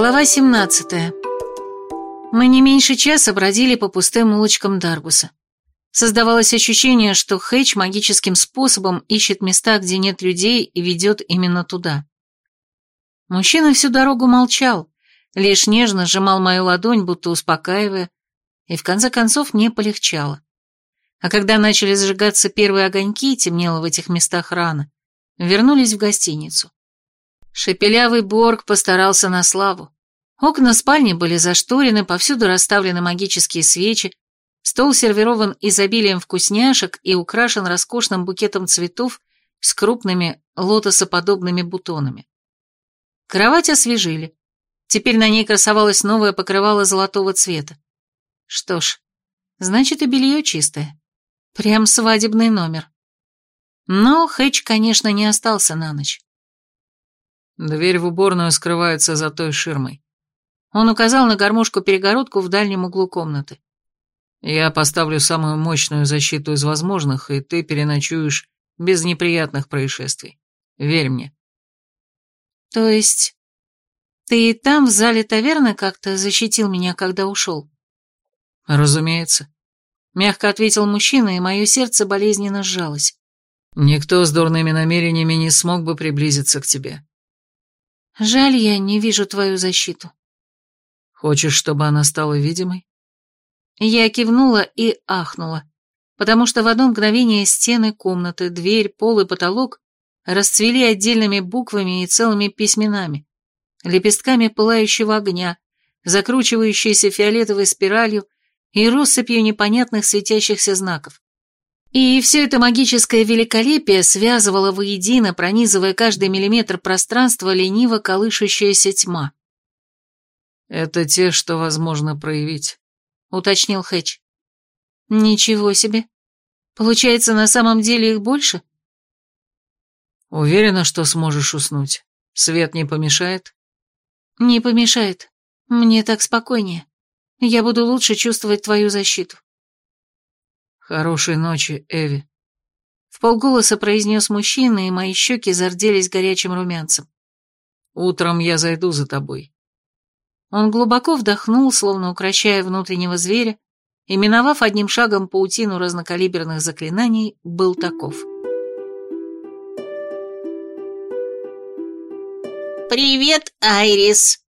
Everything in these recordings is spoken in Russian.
Глава 17. Мы не меньше часа бродили по пустым улочкам Даргуса. Создавалось ощущение, что Хэтч магическим способом ищет места, где нет людей, и ведет именно туда. Мужчина всю дорогу молчал, лишь нежно сжимал мою ладонь, будто успокаивая, и в конце концов мне полегчало. А когда начали зажигаться первые огоньки, темнело в этих местах рано, вернулись в гостиницу. Шепелявый Борг постарался на славу. Окна спальни были зашторены, повсюду расставлены магические свечи, стол сервирован изобилием вкусняшек и украшен роскошным букетом цветов с крупными лотосоподобными бутонами. Кровать освежили. Теперь на ней красовалось новое покрывало золотого цвета. Что ж, значит и белье чистое. Прям свадебный номер. Но Хэтч, конечно, не остался на ночь. Дверь в уборную скрывается за той ширмой. Он указал на гармошку-перегородку в дальнем углу комнаты. Я поставлю самую мощную защиту из возможных, и ты переночуешь без неприятных происшествий. Верь мне. То есть ты и там, в зале таверны, как-то защитил меня, когда ушел? Разумеется. Мягко ответил мужчина, и мое сердце болезненно сжалось. Никто с дурными намерениями не смог бы приблизиться к тебе. Жаль, я не вижу твою защиту. Хочешь, чтобы она стала видимой? Я кивнула и ахнула, потому что в одно мгновение стены комнаты, дверь, пол и потолок расцвели отдельными буквами и целыми письменами, лепестками пылающего огня, закручивающейся фиолетовой спиралью и россыпью непонятных светящихся знаков. И все это магическое великолепие связывало воедино, пронизывая каждый миллиметр пространства лениво колышущаяся тьма. «Это те, что возможно проявить», — уточнил Хэтч. «Ничего себе. Получается, на самом деле их больше?» «Уверена, что сможешь уснуть. Свет не помешает?» «Не помешает. Мне так спокойнее. Я буду лучше чувствовать твою защиту». «Хорошей ночи, Эви», — в полголоса произнес мужчина, и мои щеки зарделись горячим румянцем. «Утром я зайду за тобой». Он глубоко вдохнул, словно укращая внутреннего зверя, и, миновав одним шагом паутину разнокалиберных заклинаний, был таков. «Привет, Айрис!»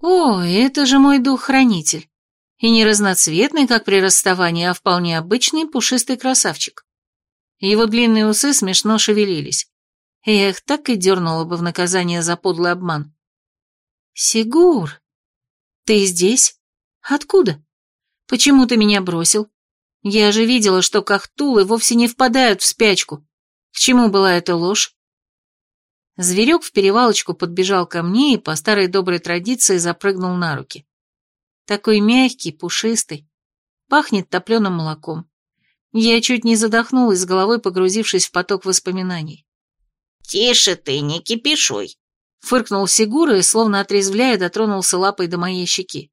«О, это же мой дух-хранитель!» И не разноцветный, как при расставании, а вполне обычный пушистый красавчик. Его длинные усы смешно шевелились. Эх, так и дернула бы в наказание за подлый обман. «Сигур, ты здесь? Откуда? Почему ты меня бросил? Я же видела, что кахтулы вовсе не впадают в спячку. К чему была эта ложь?» Зверек в перевалочку подбежал ко мне и по старой доброй традиции запрыгнул на руки. Такой мягкий, пушистый. Пахнет топленым молоком. Я чуть не задохнулась, с головой погрузившись в поток воспоминаний. «Тише ты, не кипишуй!» Фыркнул Сигура и, словно отрезвляя, дотронулся лапой до моей щеки.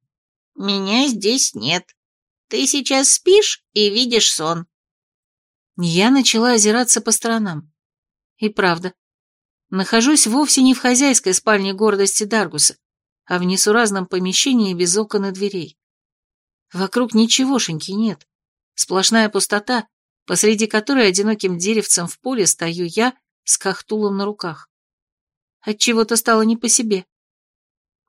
«Меня здесь нет. Ты сейчас спишь и видишь сон». Я начала озираться по сторонам. И правда, нахожусь вовсе не в хозяйской спальне гордости Даргуса, а в несуразном помещении без окон и дверей. Вокруг ничегошеньки нет. Сплошная пустота, посреди которой одиноким деревцем в поле стою я с кахтулом на руках. Отчего-то стало не по себе.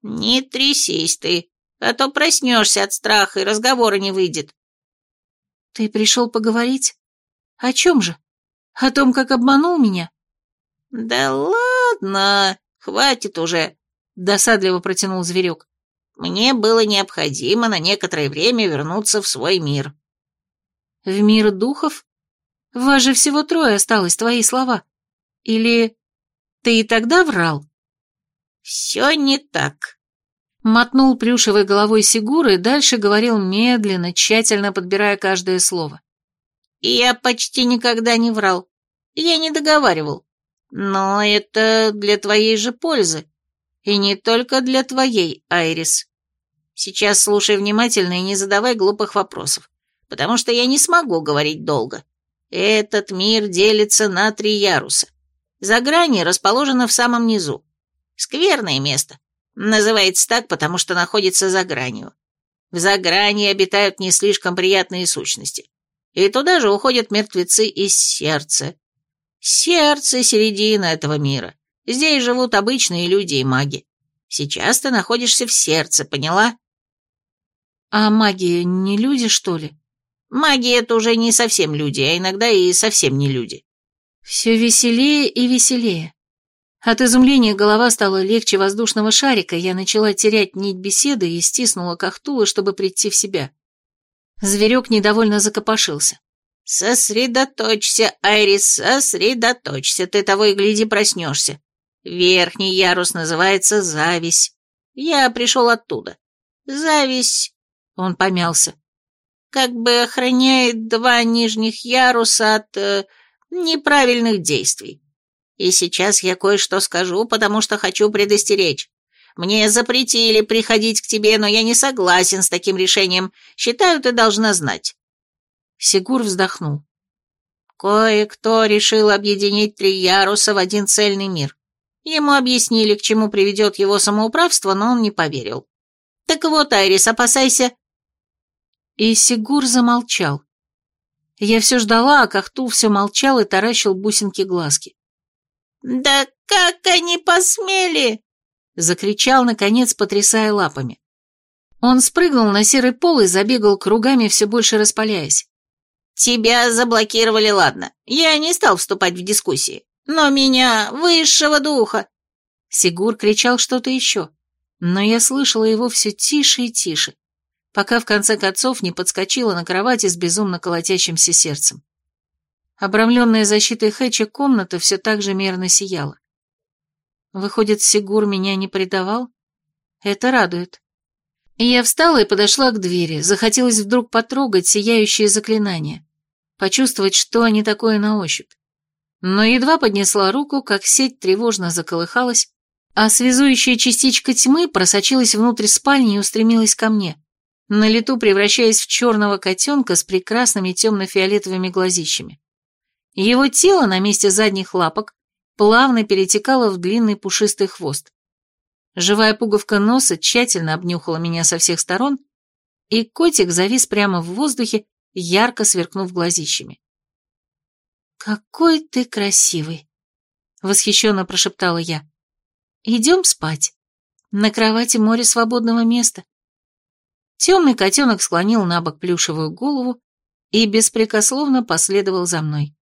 «Не трясись ты, а то проснешься от страха, и разговора не выйдет». «Ты пришел поговорить? О чем же? О том, как обманул меня?» «Да ладно, хватит уже. Досадливо протянул зверек. Мне было необходимо на некоторое время вернуться в свой мир. В мир духов? Вас же всего трое осталось, твои слова. Или ты и тогда врал? Все не так. Мотнул плюшевой головой Сигура и дальше говорил медленно, тщательно подбирая каждое слово. Я почти никогда не врал. Я не договаривал. Но это для твоей же пользы. И не только для твоей, Айрис. Сейчас слушай внимательно и не задавай глупых вопросов, потому что я не смогу говорить долго. Этот мир делится на три яруса. За грани расположено в самом низу. Скверное место, Называется так, потому что находится за гранью. В загрании обитают не слишком приятные сущности. И туда же уходят мертвецы из сердца. Сердце — середина этого мира. Здесь живут обычные люди и маги. Сейчас ты находишься в сердце, поняла? А маги не люди, что ли? Маги — это уже не совсем люди, а иногда и совсем не люди. Все веселее и веселее. От изумления голова стала легче воздушного шарика, я начала терять нить беседы и стиснула Кахтула, чтобы прийти в себя. Зверек недовольно закопошился. «Сосредоточься, Айрис, сосредоточься, ты того и гляди проснешься. Верхний ярус называется зависть. Я пришел оттуда. Зависть...» Он помялся. «Как бы охраняет два нижних яруса от э, неправильных действий. И сейчас я кое-что скажу, потому что хочу предостеречь. Мне запретили приходить к тебе, но я не согласен с таким решением. Считаю, ты должна знать». Сигур вздохнул. Кое-кто решил объединить три яруса в один цельный мир. Ему объяснили, к чему приведет его самоуправство, но он не поверил. Так вот, Айрис, опасайся. И Сигур замолчал. Я все ждала, а Кахту все молчал и таращил бусинки глазки. «Да как они посмели!» — закричал, наконец, потрясая лапами. Он спрыгнул на серый пол и забегал кругами, все больше распаляясь. «Тебя заблокировали, ладно. Я не стал вступать в дискуссии. Но меня, высшего духа!» Сигур кричал что-то еще, но я слышала его все тише и тише, пока в конце концов не подскочила на кровати с безумно колотящимся сердцем. Обрамленная защитой Хэтча комната все так же мерно сияла. Выходит, Сигур меня не предавал? Это радует. И я встала и подошла к двери, захотелось вдруг потрогать сияющие заклинания, почувствовать, что они такое на ощупь. Но едва поднесла руку, как сеть тревожно заколыхалась, а связующая частичка тьмы просочилась внутрь спальни и устремилась ко мне, на лету превращаясь в черного котенка с прекрасными темно-фиолетовыми глазищами. Его тело на месте задних лапок плавно перетекало в длинный пушистый хвост. Живая пуговка носа тщательно обнюхала меня со всех сторон, и котик завис прямо в воздухе, ярко сверкнув глазищами. «Какой ты красивый!» — восхищенно прошептала я. «Идем спать. На кровати море свободного места». Темный котенок склонил на бок плюшевую голову и беспрекословно последовал за мной.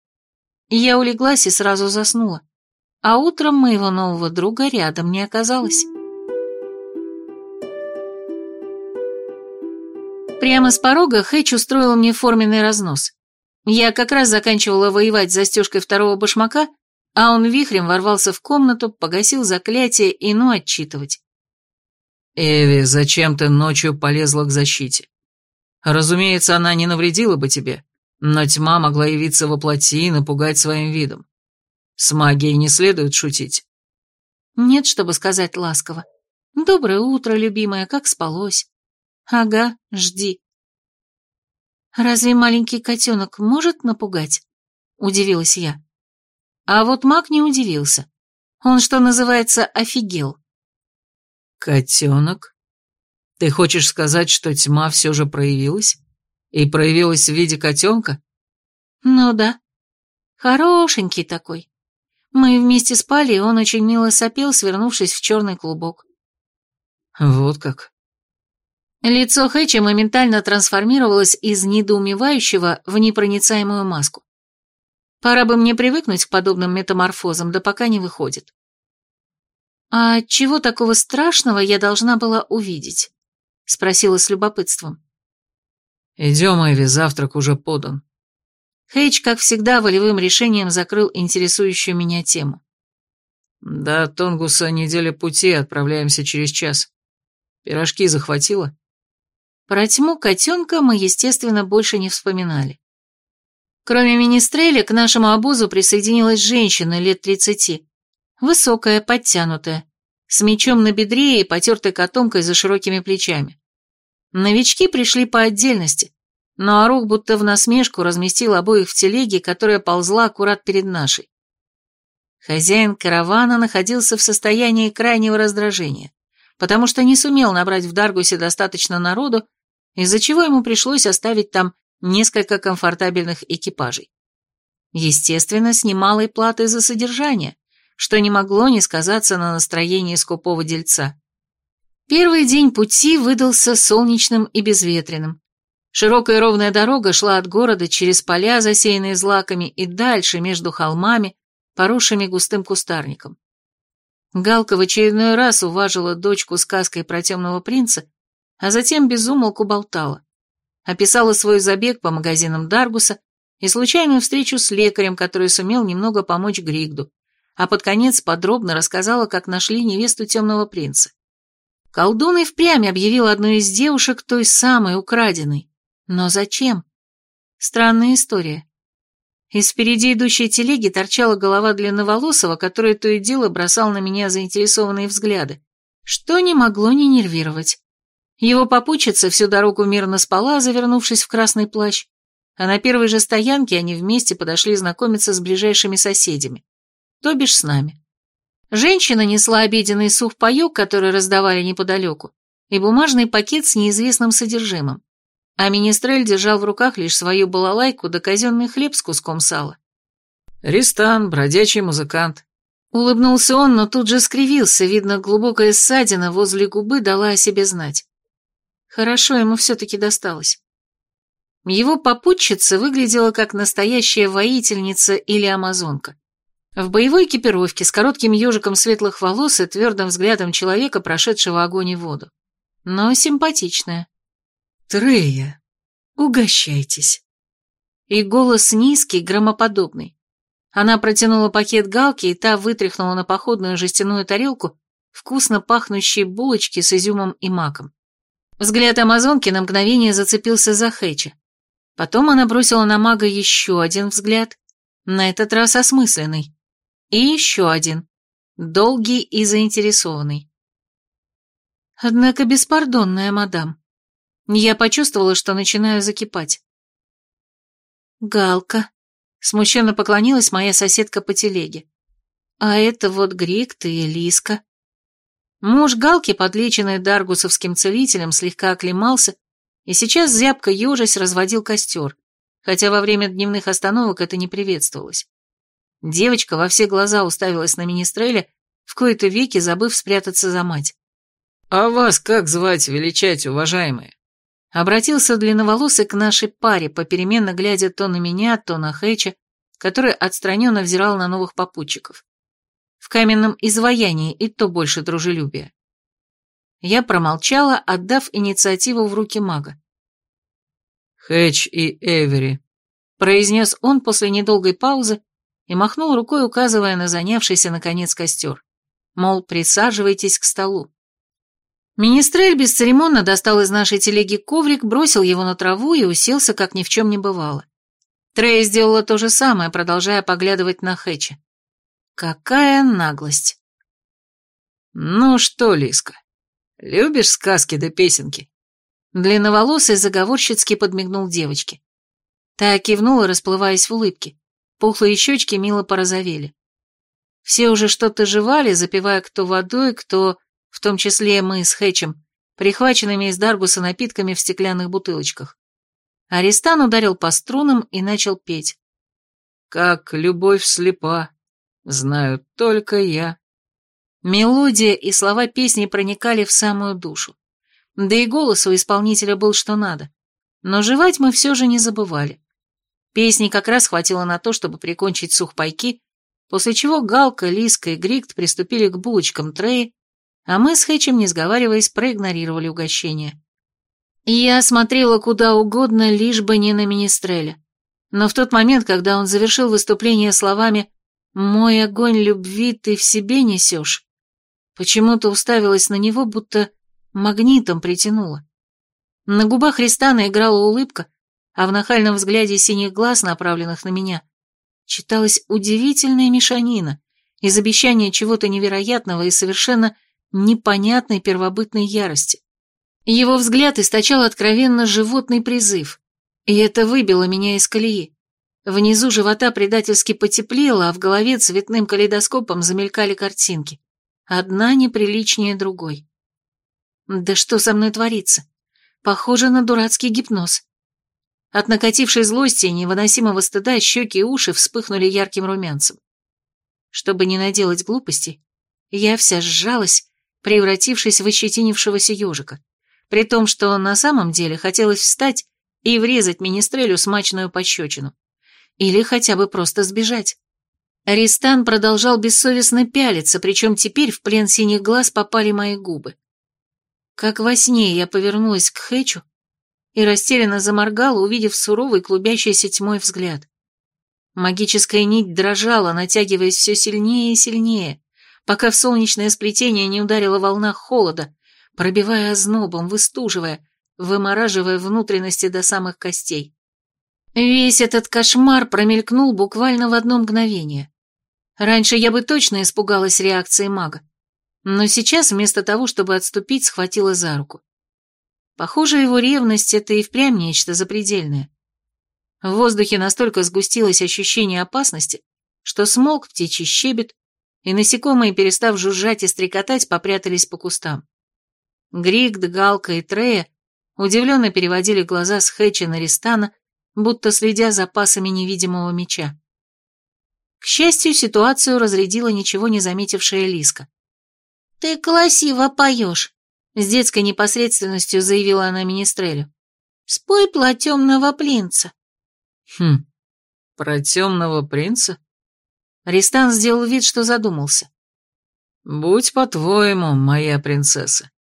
Я улеглась и сразу заснула, а утром моего нового друга рядом не оказалось. Прямо с порога Хэтч устроил мне форменный разнос. Я как раз заканчивала воевать с застежкой второго башмака, а он вихрем ворвался в комнату, погасил заклятие и ну отчитывать. «Эви, зачем ты ночью полезла к защите? Разумеется, она не навредила бы тебе, но тьма могла явиться во плоти и напугать своим видом. С магией не следует шутить. Нет, чтобы сказать ласково. Доброе утро, любимая, как спалось? Ага, жди. Разве маленький котенок может напугать? Удивилась я. А вот маг не удивился. Он, что называется, офигел. Котенок? Ты хочешь сказать, что тьма все же проявилась? И проявилась в виде котенка? Ну да. Хорошенький такой. Мы вместе спали, и он очень мило сопел, свернувшись в черный клубок. Вот как. Лицо Хэтча моментально трансформировалось из недоумевающего в непроницаемую маску. Пора бы мне привыкнуть к подобным метаморфозам, да пока не выходит. «А чего такого страшного я должна была увидеть?» — спросила с любопытством. «Идем, Эви, завтрак уже подан». Хейдж, как всегда, волевым решением закрыл интересующую меня тему. «До Тонгуса неделя пути, отправляемся через час. Пирожки захватила?» Про тьму котенка мы, естественно, больше не вспоминали. Кроме министреля, к нашему обозу присоединилась женщина лет тридцати. Высокая, подтянутая, с мечом на бедре и потертой котомкой за широкими плечами. Новички пришли по отдельности, но Арух будто в насмешку разместил обоих в телеге, которая ползла аккурат перед нашей. Хозяин каравана находился в состоянии крайнего раздражения. потому что не сумел набрать в Даргусе достаточно народу, из-за чего ему пришлось оставить там несколько комфортабельных экипажей. Естественно, с немалой платой за содержание, что не могло не сказаться на настроении скупого дельца. Первый день пути выдался солнечным и безветренным. Широкая ровная дорога шла от города через поля, засеянные злаками, и дальше между холмами, поросшими густым кустарником. Галка в очередной раз уважила дочку сказкой про темного принца, а затем безумолку болтала. Описала свой забег по магазинам Даргуса и случайную встречу с лекарем, который сумел немного помочь Григду, а под конец подробно рассказала, как нашли невесту темного принца. Колдун и впрямь объявил одну из девушек той самой украденной. Но зачем? Странная история. Из впереди идущей телеги торчала голова длинноволосого, который то и дело бросал на меня заинтересованные взгляды, что не могло не нервировать. Его попутчица всю дорогу мирно спала, завернувшись в красный плащ, а на первой же стоянке они вместе подошли знакомиться с ближайшими соседями, то бишь с нами. Женщина несла обеденный сухпайок, который раздавали неподалеку, и бумажный пакет с неизвестным содержимым, а министрель держал в руках лишь свою балалайку да казенный хлеб с куском сала. «Ристан, бродячий музыкант», Улыбнулся он, но тут же скривился, видно, глубокая ссадина возле губы дала о себе знать. Хорошо ему все-таки досталось. Его попутчица выглядела как настоящая воительница или амазонка. В боевой экипировке с коротким ежиком светлых волос и твердым взглядом человека, прошедшего огонь и воду. Но симпатичная. «Трея, угощайтесь». И голос низкий, громоподобный. Она протянула пакет галки, и та вытряхнула на походную жестяную тарелку вкусно пахнущие булочки с изюмом и маком. Взгляд амазонки на мгновение зацепился за Хэча. Потом она бросила на мага еще один взгляд, на этот раз осмысленный. И еще один, долгий и заинтересованный. Однако беспардонная мадам. Я почувствовала, что начинаю закипать. «Галка», — смущенно поклонилась моя соседка по телеге. «А это вот Грик, и Лиска». Муж Галки, подлеченный даргусовским целителем, слегка оклемался, и сейчас зябко ежась разводил костер, хотя во время дневных остановок это не приветствовалось. Девочка во все глаза уставилась на министреля, в кои-то веки забыв спрятаться за мать. «А вас как звать, величать, уважаемые?» Обратился длинноволосый к нашей паре, попеременно глядя то на меня, то на Хэча, который отстраненно взирал на новых попутчиков в каменном изваянии и то больше дружелюбия. Я промолчала, отдав инициативу в руки мага. «Хэтч и Эвери», — произнес он после недолгой паузы и махнул рукой, указывая на занявшийся, наконец, костер. Мол, присаживайтесь к столу. Министрель бесцеремонно достал из нашей телеги коврик, бросил его на траву и уселся, как ни в чем не бывало. Трея сделала то же самое, продолжая поглядывать на Хэтча. Какая наглость. Ну что, Лиска, любишь сказки да песенки? Длинноволосый заговорщицки подмигнул девочке. Та кивнула, расплываясь в улыбке. Пухлые щечки мило порозовели. Все уже что-то жевали, запивая кто водой, кто, в том числе мы с Хэтчем, прихваченными из Даргуса напитками в стеклянных бутылочках. Аристан ударил по струнам и начал петь. «Как любовь слепа, Знаю только я. Мелодия и слова песни проникали в самую душу. Да и голос у исполнителя был что надо. Но жевать мы все же не забывали. Песни как раз хватило на то, чтобы прикончить сухпайки, после чего Галка, Лиска и Грикт приступили к булочкам Треи, а мы с Хэтчем, не сговариваясь, проигнорировали угощение. Я смотрела куда угодно, лишь бы не на Министреля. Но в тот момент, когда он завершил выступление словами мой огонь любви ты в себе несешь. Почему-то уставилась на него, будто магнитом притянула. На губах Ристана играла улыбка, а в нахальном взгляде синих глаз, направленных на меня, читалась удивительная мешанина из обещания чего-то невероятного и совершенно непонятной первобытной ярости. Его взгляд источал откровенно животный призыв, и это выбило меня из колеи. Внизу живота предательски потеплело, а в голове цветным калейдоскопом замелькали картинки. Одна неприличнее другой. Да что со мной творится? Похоже на дурацкий гипноз. От накатившей злости и невыносимого стыда щеки и уши вспыхнули ярким румянцем. Чтобы не наделать глупостей, я вся сжалась, превратившись в ощетинившегося ежика, при том, что на самом деле хотелось встать и врезать министрелю смачную пощечину. Или хотя бы просто сбежать. Аристан продолжал бессовестно пялиться, причем теперь в плен синих глаз попали мои губы. Как во сне я повернулась к Хэчу и растерянно заморгала, увидев суровый клубящийся тьмой взгляд. Магическая нить дрожала, натягиваясь все сильнее и сильнее, пока в солнечное сплетение не ударила волна холода, пробивая ознобом, выстуживая, вымораживая внутренности до самых костей. Весь этот кошмар промелькнул буквально в одно мгновение. Раньше я бы точно испугалась реакции мага, но сейчас вместо того, чтобы отступить, схватила за руку. Похоже, его ревность — это и впрямь нечто запредельное. В воздухе настолько сгустилось ощущение опасности, что смолк птичий щебет, и насекомые, перестав жужжать и стрекотать, попрятались по кустам. Григд, Галка и Трея удивленно переводили глаза с Хэтча на Ристана, будто следя за пасами невидимого меча. К счастью, ситуацию разрядила ничего не заметившая Лиска. «Ты красиво поешь», — с детской непосредственностью заявила она Министрелю. «Спой про темного принца». «Хм, про темного принца?» Ристан сделал вид, что задумался. «Будь по-твоему, моя принцесса».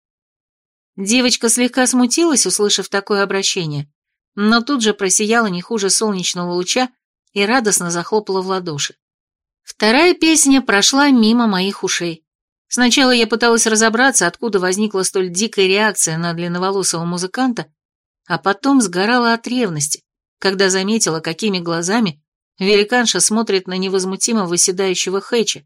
Девочка слегка смутилась, услышав такое обращение, но тут же просияла не хуже солнечного луча и радостно захлопала в ладоши. Вторая песня прошла мимо моих ушей. Сначала я пыталась разобраться, откуда возникла столь дикая реакция на длинноволосого музыканта, а потом сгорала от ревности, когда заметила, какими глазами великанша смотрит на невозмутимо выседающего Хэча,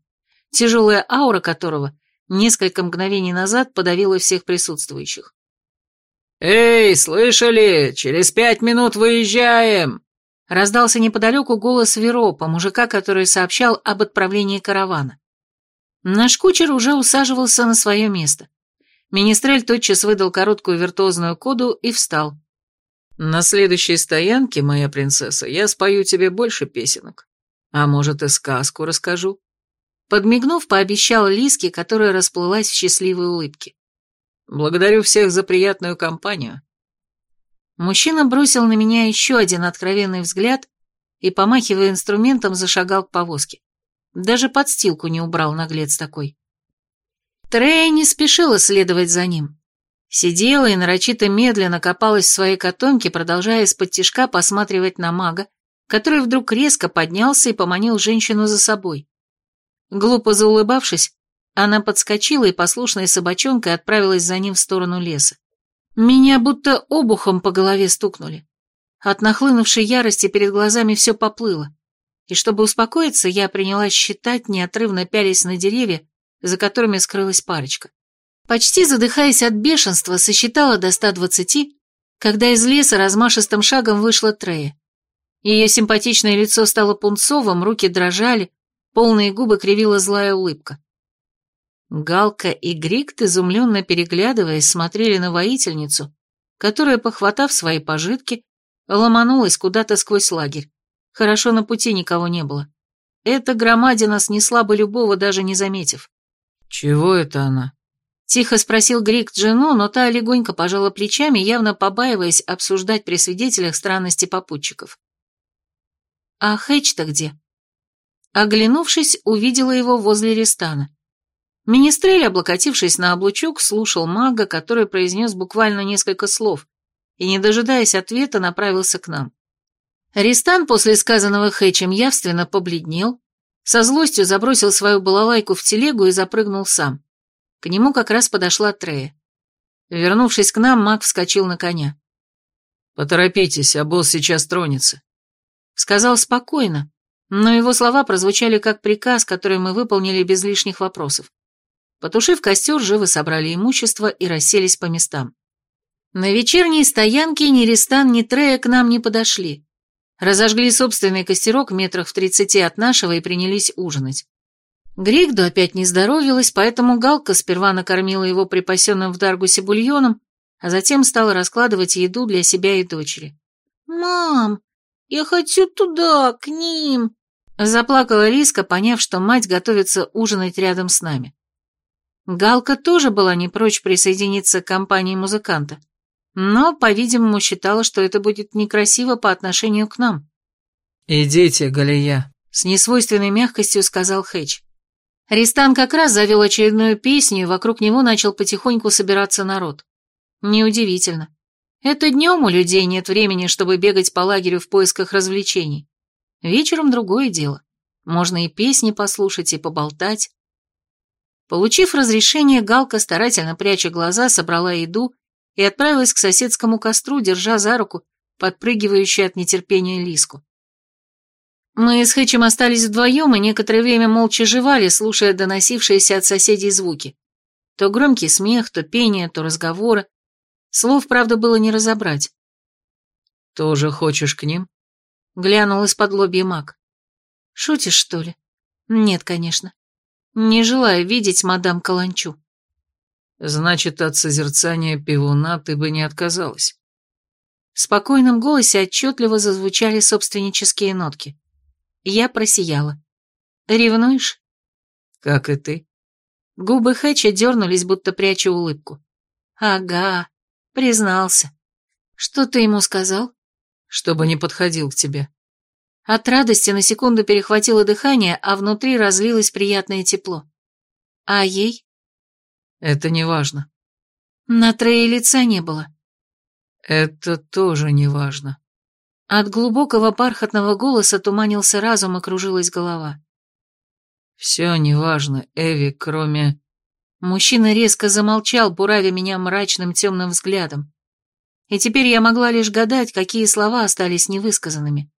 тяжелая аура которого несколько мгновений назад подавила всех присутствующих. «Эй, слышали? Через пять минут выезжаем!» Раздался неподалеку голос Веропа, мужика, который сообщал об отправлении каравана. Наш кучер уже усаживался на свое место. Министрель тотчас выдал короткую виртуозную коду и встал. «На следующей стоянке, моя принцесса, я спою тебе больше песенок. А может, и сказку расскажу». Подмигнув, пообещал Лиске, которая расплылась в счастливой улыбке. «Благодарю всех за приятную компанию». Мужчина бросил на меня еще один откровенный взгляд и, помахивая инструментом, зашагал к повозке. Даже подстилку не убрал наглец такой. Трея не спешила следовать за ним. Сидела и нарочито медленно копалась в своей котомке, продолжая из-под тишка посматривать на мага, который вдруг резко поднялся и поманил женщину за собой. Глупо заулыбавшись, она подскочила и послушной собачонкой отправилась за ним в сторону леса. Меня будто обухом по голове стукнули. От нахлынувшей ярости перед глазами все поплыло, и чтобы успокоиться, я принялась считать, неотрывно пялись на деревья, за которыми скрылась парочка. Почти задыхаясь от бешенства, сосчитала до 120, когда из леса размашистым шагом вышла Трея. Ее симпатичное лицо стало пунцовым, руки дрожали, полные губы кривила злая улыбка. Галка и Грикт, изумленно переглядываясь, смотрели на воительницу, которая, похватав свои пожитки, ломанулась куда-то сквозь лагерь. Хорошо на пути никого не было. Эта громадина снесла бы любого, даже не заметив. «Чего это она?» Тихо спросил Грикт жену, но та легонько пожала плечами, явно побаиваясь обсуждать при свидетелях странности попутчиков. «А Хэч-то где?» Оглянувшись, увидела его возле Ристана. Министрель, облокотившись на облучок, слушал мага, который произнес буквально несколько слов, и, не дожидаясь ответа, направился к нам. Ристан после сказанного Хэчем явственно побледнел, со злостью забросил свою балалайку в телегу и запрыгнул сам. К нему как раз подошла Трея. Вернувшись к нам, маг вскочил на коня. «Поторопитесь, а босс сейчас тронется», — сказал спокойно, но его слова прозвучали как приказ, который мы выполнили без лишних вопросов. Потушив костер, живо собрали имущество и расселись по местам. На вечерней стоянке ни Ристан, ни Трея к нам не подошли. Разожгли собственный костерок метрах в тридцати от нашего и принялись ужинать. Григду опять не здоровилась, поэтому Галка сперва накормила его припасенным в Даргусе бульоном, а затем стала раскладывать еду для себя и дочери. «Мам, я хочу туда, к ним!» Заплакала Лиска, поняв, что мать готовится ужинать рядом с нами. Галка тоже была не прочь присоединиться к компании музыканта, но, по-видимому, считала, что это будет некрасиво по отношению к нам. «Идите, Галия», — с несвойственной мягкостью сказал Хэч. Ристан как раз завел очередную песню, и вокруг него начал потихоньку собираться народ. Неудивительно. Это днем у людей нет времени, чтобы бегать по лагерю в поисках развлечений. Вечером другое дело. Можно и песни послушать, и поболтать. Получив разрешение, Галка, старательно пряча глаза, собрала еду и отправилась к соседскому костру, держа за руку подпрыгивающую от нетерпения Лиску. Мы с Хэтчем остались вдвоем и некоторое время молча жевали, слушая доносившиеся от соседей звуки. То громкий смех, то пение, то разговоры. Слов, правда, было не разобрать. «Тоже хочешь к ним?» Глянул из-под лобья маг. «Шутишь, что ли?» «Нет, конечно. Не желаю видеть мадам Каланчу». «Значит, от созерцания пивуна ты бы не отказалась». В спокойном голосе отчетливо зазвучали собственнические нотки. Я просияла. «Ревнуешь?» «Как и ты». Губы Хэтча дернулись, будто пряча улыбку. «Ага, признался. Что ты ему сказал?» «Чтобы не подходил к тебе». От радости на секунду перехватило дыхание, а внутри разлилось приятное тепло. «А ей?» «Это не важно». На Трее лица не было. «Это тоже не важно». От глубокого бархатного голоса туманился разум и кружилась голова. «Все неважно, Эви, кроме...» Мужчина резко замолчал, буравя меня мрачным темным взглядом. И теперь я могла лишь гадать, какие слова остались невысказанными.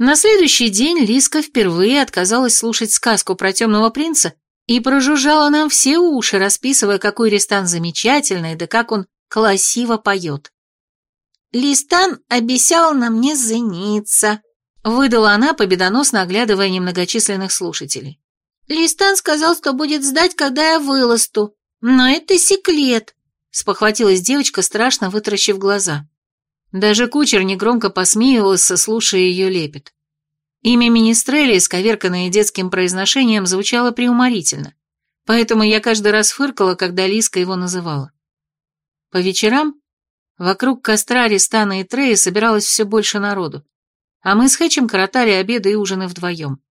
На следующий день Лиска впервые отказалась слушать сказку про темного принца и прожужжала нам все уши, расписывая, какой Ристан замечательный, да как он красиво поет. Листан обещал на мне жениться», — выдала она, победоносно оглядывая немногочисленных слушателей. «Листан сказал, что будет ждать, когда я выласту, но это секрет», — спохватилась девочка, страшно вытаращив глаза. Даже кучер негромко посмеивался, слушая ее лепет. Имя Министрели, сковерканное детским произношением, звучало преуморительно, поэтому я каждый раз фыркала, когда Лиска его называла. По вечерам Вокруг костра Ристана и Трея собиралось все больше народу, а мы с Хэтчем коротали обеды и ужины вдвоем.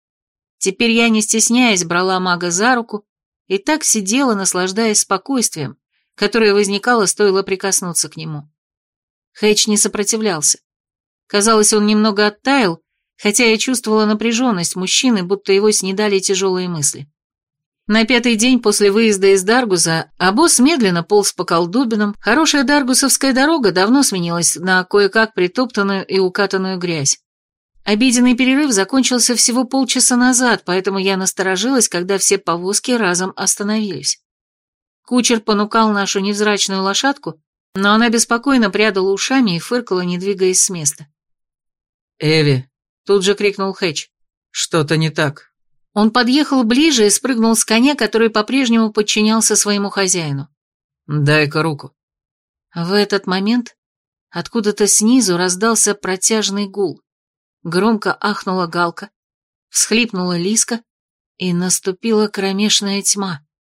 Теперь я, не стесняясь, брала мага за руку и так сидела, наслаждаясь спокойствием, которое возникало, стоило прикоснуться к нему. Хэтч не сопротивлялся. Казалось, он немного оттаял, хотя я чувствовала напряженность мужчины, будто его снедали тяжелые мысли. На пятый день после выезда из Даргуза обоз медленно полз по колдубинам, хорошая даргусовская дорога давно сменилась на кое-как притоптанную и укатанную грязь. Обеденный перерыв закончился всего полчаса назад, поэтому я насторожилась, когда все повозки разом остановились. Кучер понукал нашу невзрачную лошадку, но она беспокойно прядала ушами и фыркала, не двигаясь с места. «Эви!» — тут же крикнул Хэтч. «Что-то не так. Он подъехал ближе и спрыгнул с коня, который по-прежнему подчинялся своему хозяину. «Дай-ка руку». В этот момент откуда-то снизу раздался протяжный гул. Громко ахнула галка, всхлипнула лиска, и наступила кромешная тьма.